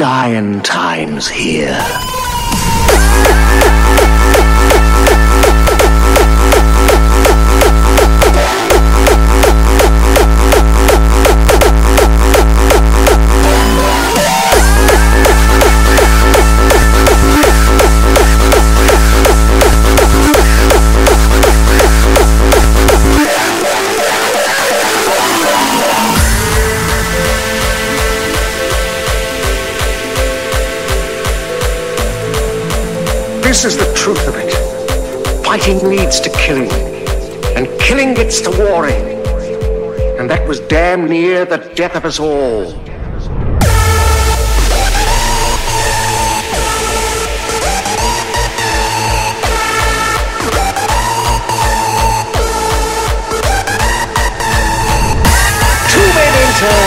Dying times here. This is the truth of it. Fighting leads to killing, and killing gets to warring. And that was damn near the death of us all. Two men enter,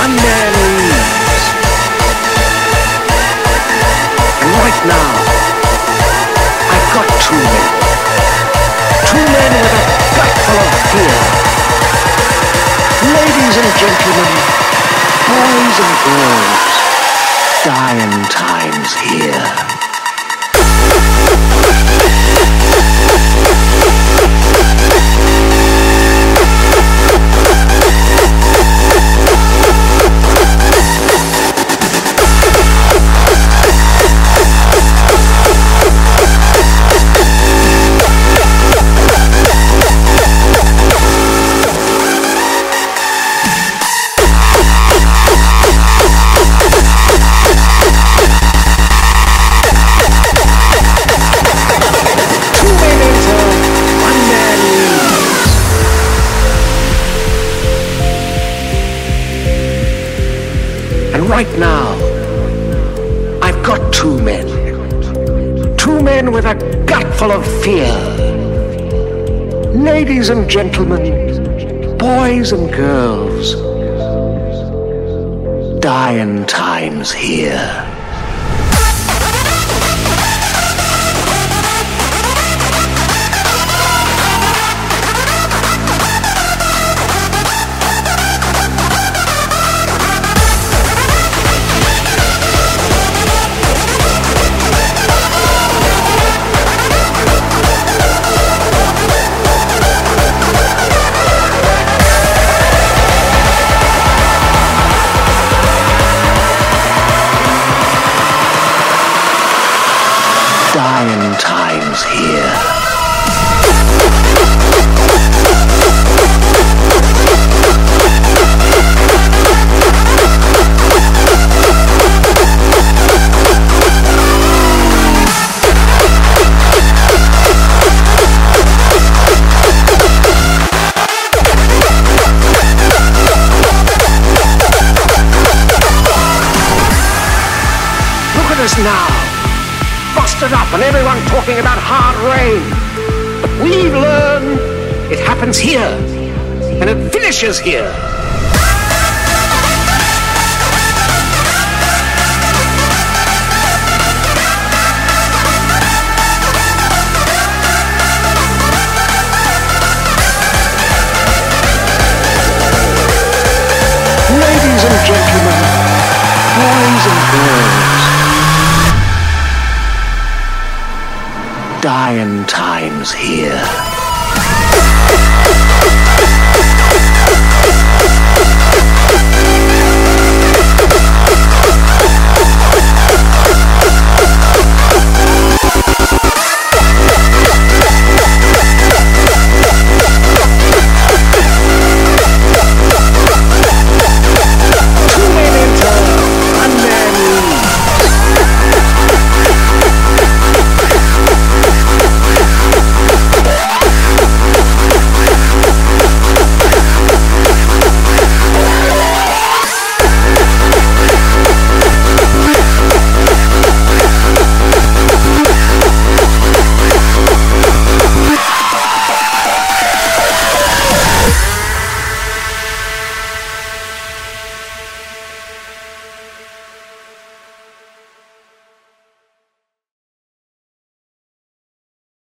one man leaves. And right now, dying times here. And right now, I've got two men. Two men with a gut full of fear. Ladies and gentlemen, boys and girls, dying times here. Dying times here. Now. Busted up and everyone talking about hard rain. But we've learned it happens here. And it finishes here. dying times here.